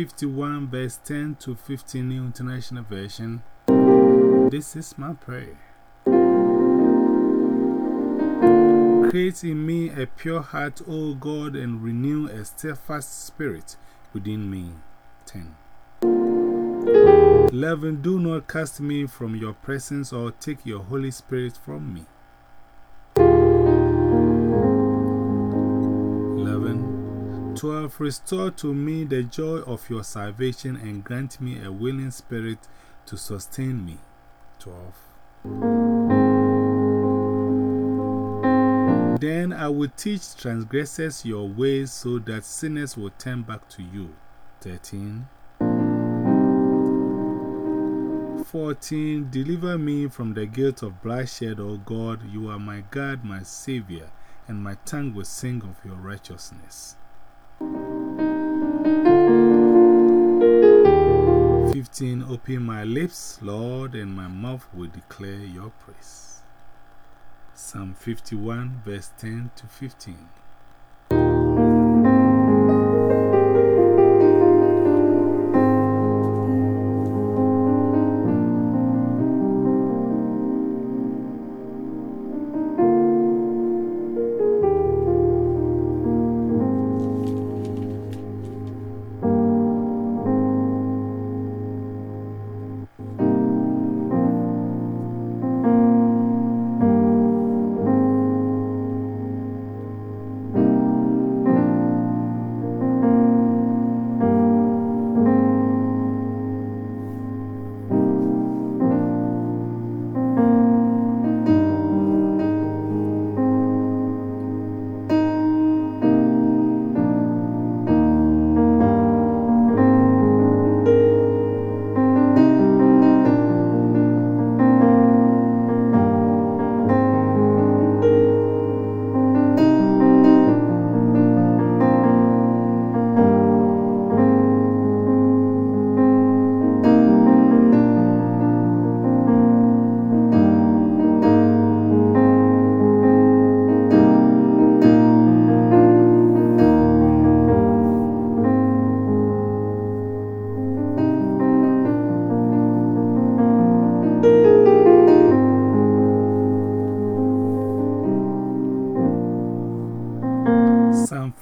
51, verse 10 to 15, New International Version. This is my prayer. Create in me a pure heart, O God, and renew a steadfast spirit within me. 10. 11. Do not cast me from your presence or take your Holy Spirit from me. 12. Restore to me the joy of your salvation and grant me a willing spirit to sustain me. 12. Then I will teach transgressors your ways so that sinners will turn back to you. 13. 14. Deliver me from the guilt of bloodshed, O God. You are my God, my Savior, and my tongue will sing of your righteousness. 15. Open my lips, Lord, and my mouth will declare your praise. Psalm 51, verse 10 to 15.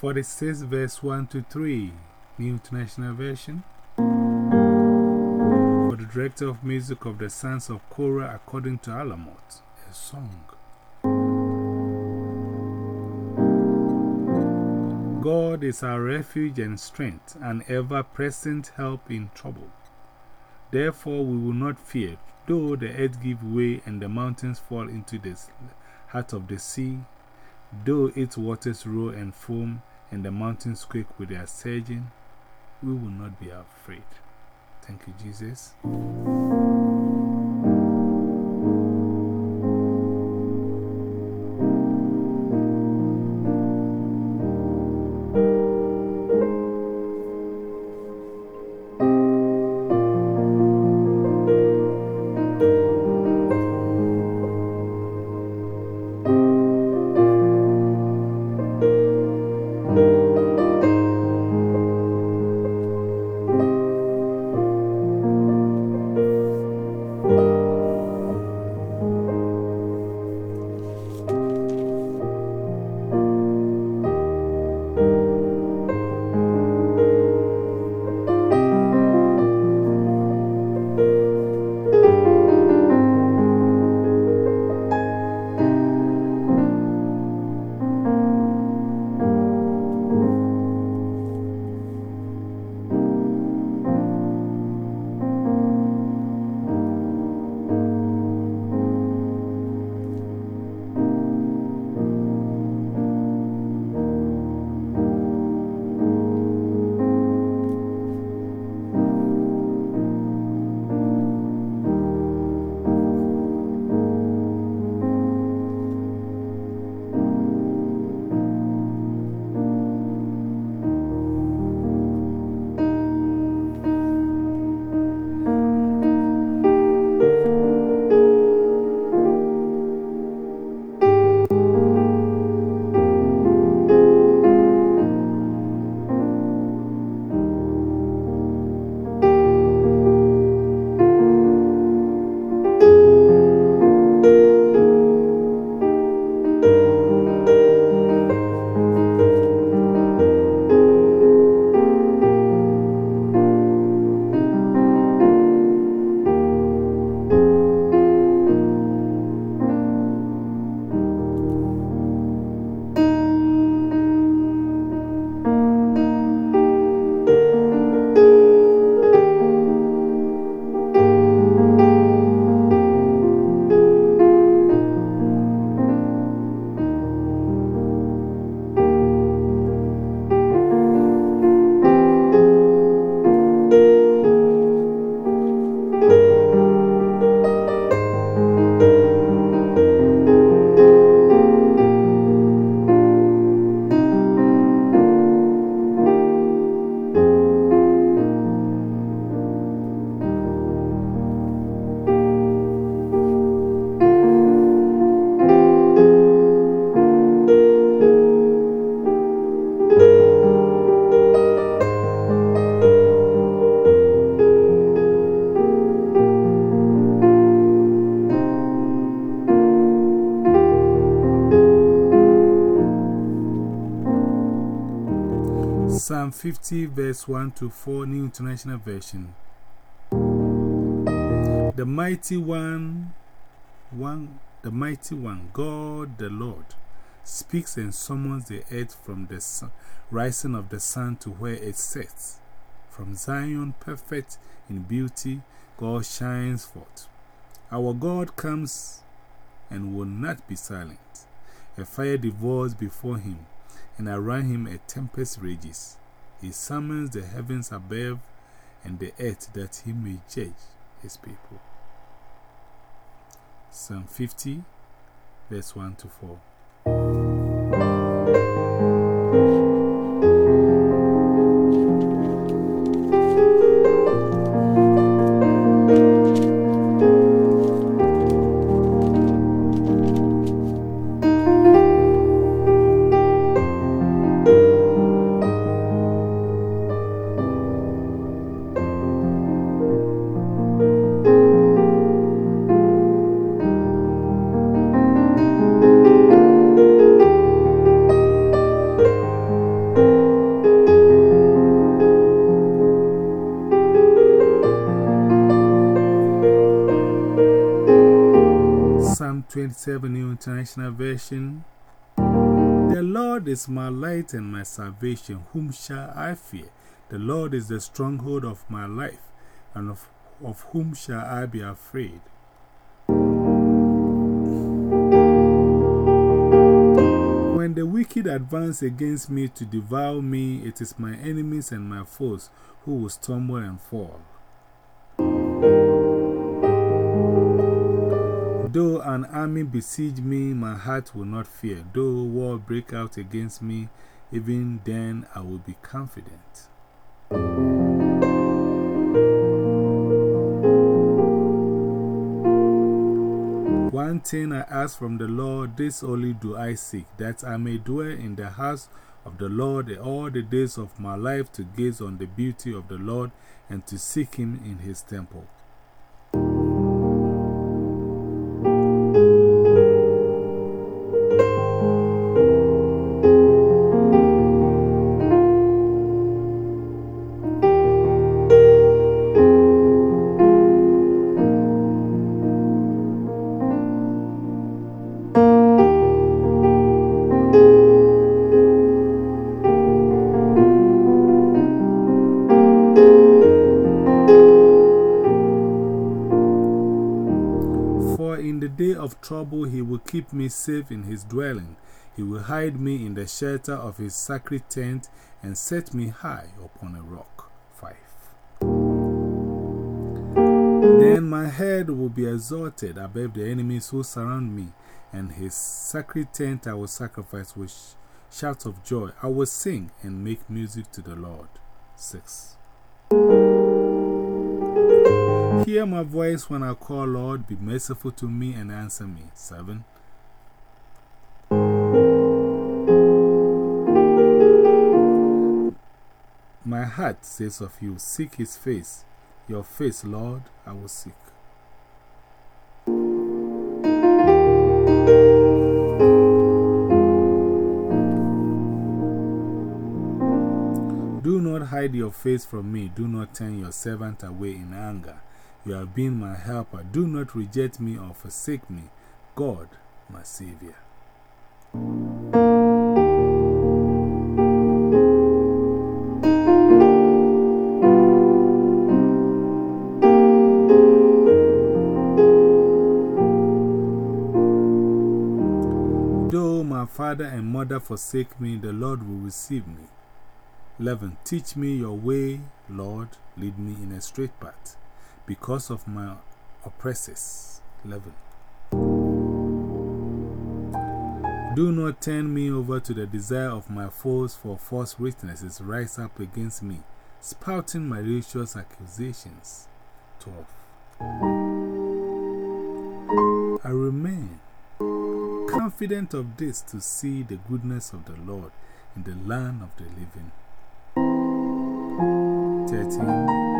46, verse 1 to 3, New International Version. For the director of music of the sons of Korah, according to Alamot, a song. God is our refuge and strength, an ever present help in trouble. Therefore, we will not fear, though the earth give way and the mountains fall into the heart of the sea Though its waters roar and foam and the mountains quake with their surging, we will not be afraid. Thank you, Jesus. 50, verse 1 to 4, New International Version. The mighty one, one, the mighty one, God the Lord, speaks and summons the earth from the sun, rising of the sun to where it sets. From Zion, perfect in beauty, God shines forth. Our God comes and will not be silent. A fire devours before him, and around him a tempest rages. He summons the heavens above and the earth that he may judge his people. Psalm 50, verse 1 to 4. International Version. The Lord is my light and my salvation. Whom shall I fear? The Lord is the stronghold of my life, and of, of whom shall I be afraid? When the wicked advance against me to devour me, it is my enemies and my foes who will stumble and fall. Though an army besiege me, my heart will not fear. Though war break out against me, even then I will be confident. One thing I ask from the Lord, this only do I seek, that I may dwell in the house of the Lord all the days of my life to gaze on the beauty of the Lord and to seek Him in His temple. Of trouble, he will keep me safe in his dwelling. He will hide me in the shelter of his sacred tent and set me high upon a rock. 5. Then my head will be exalted above the enemies who surround me, and his sacred tent I will sacrifice with shouts of joy. I will sing and make music to the Lord. 6. Hear my voice when I call, Lord, be merciful to me and answer me. 7. My heart says of you, Seek his face. Your face, Lord, I will seek. Do not hide your face from me. Do not turn your servant away in anger. You have been my helper. Do not reject me or forsake me, God, my Savior. Though my father and mother forsake me, the Lord will receive me. 11. Teach me your way, Lord. Lead me in a straight path because of my oppressors. 11. Do not turn me over to the desire of my foes, for false witnesses rise up against me, spouting malicious accusations. 12. I remain confident of this to see the goodness of the Lord in the land of the living. 13.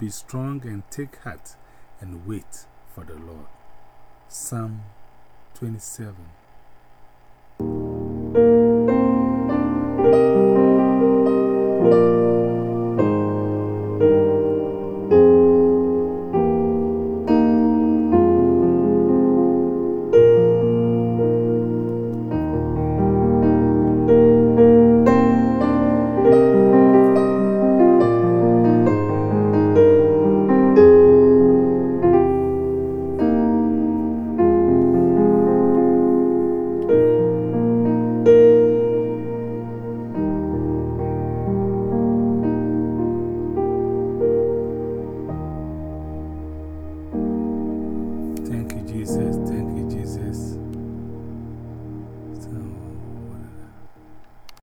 Be strong and take heart, and wait for the Lord. Psalm 27.